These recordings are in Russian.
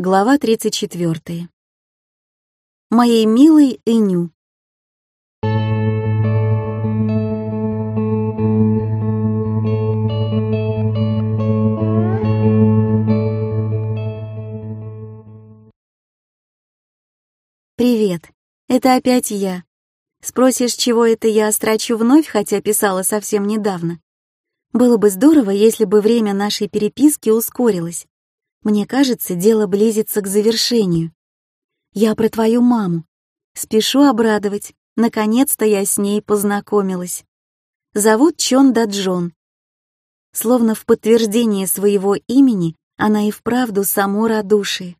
Глава 34. Моей милой Эню. Привет, это опять я. Спросишь, чего это я строчу вновь, хотя писала совсем недавно? Было бы здорово, если бы время нашей переписки ускорилось. Мне кажется, дело близится к завершению. Я про твою маму. Спешу обрадовать. Наконец-то я с ней познакомилась. Зовут Чон Даджон. Словно в подтверждение своего имени она и вправду само радушие.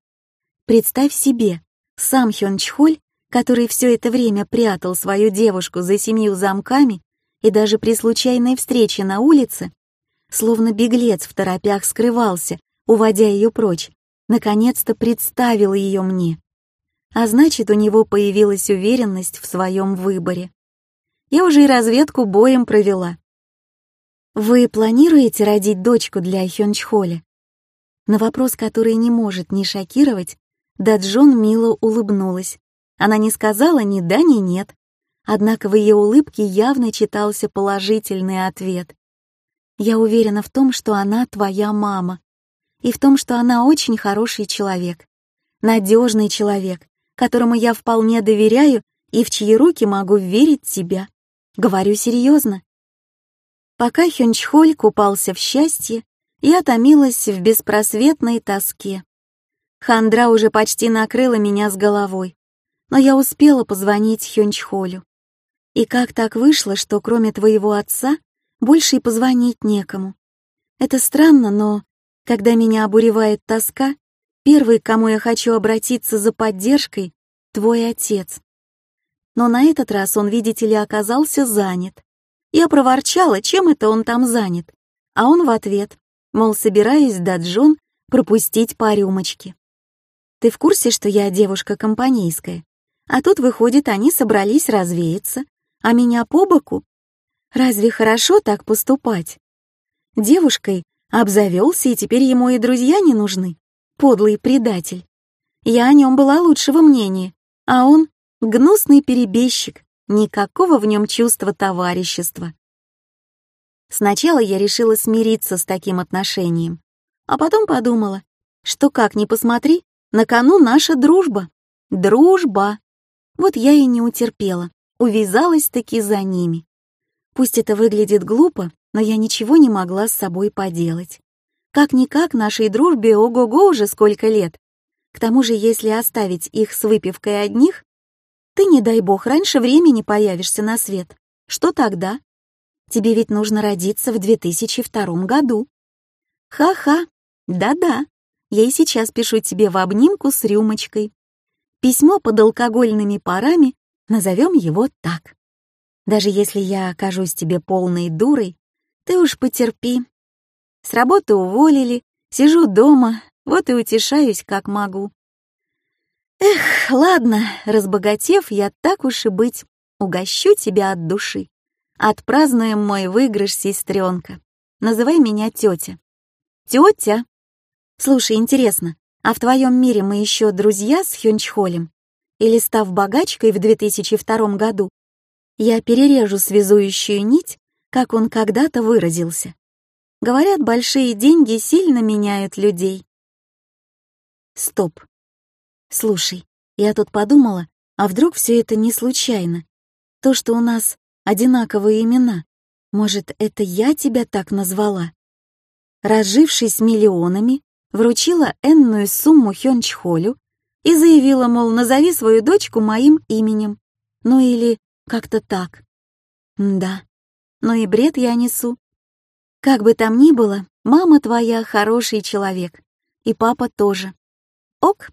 Представь себе, сам Хён Чхоль, который все это время прятал свою девушку за семью замками и даже при случайной встрече на улице, словно беглец в торопях скрывался, уводя ее прочь, наконец-то представил ее мне. А значит, у него появилась уверенность в своем выборе. Я уже и разведку боем провела. «Вы планируете родить дочку для Хёнчхоля?» На вопрос, который не может не шокировать, Даджон мило улыбнулась. Она не сказала ни да, ни нет. Однако в ее улыбке явно читался положительный ответ. «Я уверена в том, что она твоя мама и в том, что она очень хороший человек, надежный человек, которому я вполне доверяю и в чьи руки могу верить тебя. Говорю серьезно. Пока Хёнчхоль купался в счастье, я томилась в беспросветной тоске. Хандра уже почти накрыла меня с головой, но я успела позвонить Хёнчхолю. И как так вышло, что кроме твоего отца больше и позвонить некому? Это странно, но когда меня обуревает тоска, первый, к кому я хочу обратиться за поддержкой, твой отец. Но на этот раз он, видите ли, оказался занят. Я проворчала, чем это он там занят, а он в ответ, мол, собираюсь до Джон пропустить по рюмочке. Ты в курсе, что я девушка компанейская? А тут, выходит, они собрались развеяться, а меня по боку? Разве хорошо так поступать? Девушкой, Обзавелся, и теперь ему и друзья не нужны. Подлый предатель. Я о нем была лучшего мнения, а он — гнусный перебежчик, никакого в нем чувства товарищества. Сначала я решила смириться с таким отношением, а потом подумала, что как ни посмотри, на кону наша дружба. Дружба. Вот я и не утерпела, увязалась-таки за ними. Пусть это выглядит глупо, но я ничего не могла с собой поделать. Как-никак нашей дружбе ого-го уже сколько лет. К тому же, если оставить их с выпивкой одних, ты, не дай бог, раньше времени появишься на свет. Что тогда? Тебе ведь нужно родиться в 2002 году. Ха-ха, да-да, я и сейчас пишу тебе в обнимку с рюмочкой. Письмо под алкогольными парами, назовем его так. Даже если я окажусь тебе полной дурой, ты уж потерпи. С работы уволили, сижу дома, вот и утешаюсь, как могу. Эх, ладно, разбогатев, я так уж и быть, угощу тебя от души. Отпразднуем мой выигрыш, сестренка. Называй меня тетя. Тетя? Слушай, интересно, а в твоем мире мы еще друзья с Хёнчхолем? Или став богачкой в 2002 году, я перережу связующую нить как он когда-то выразился. Говорят, большие деньги сильно меняют людей. Стоп. Слушай, я тут подумала, а вдруг все это не случайно? То, что у нас одинаковые имена, может, это я тебя так назвала? Разжившись миллионами, вручила энную сумму Хёнчхолю и заявила, мол, назови свою дочку моим именем. Ну или как-то так. да, но и бред я несу. Как бы там ни было, мама твоя хороший человек, и папа тоже. Ок.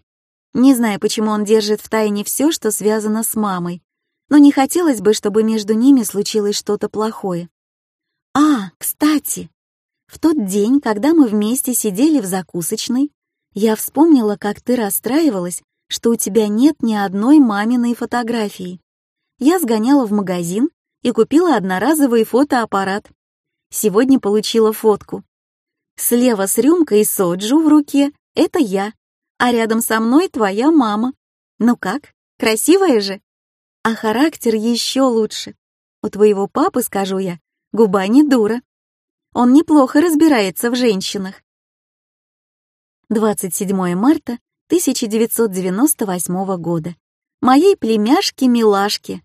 Не знаю, почему он держит в тайне все, что связано с мамой, но не хотелось бы, чтобы между ними случилось что-то плохое. А, кстати, в тот день, когда мы вместе сидели в закусочной, я вспомнила, как ты расстраивалась, что у тебя нет ни одной маминой фотографии. Я сгоняла в магазин и купила одноразовый фотоаппарат. Сегодня получила фотку. Слева с рюмкой соджу в руке — это я, а рядом со мной твоя мама. Ну как, красивая же? А характер еще лучше. У твоего папы, скажу я, губа не дура. Он неплохо разбирается в женщинах. 27 марта 1998 года. Моей племяшке-милашке.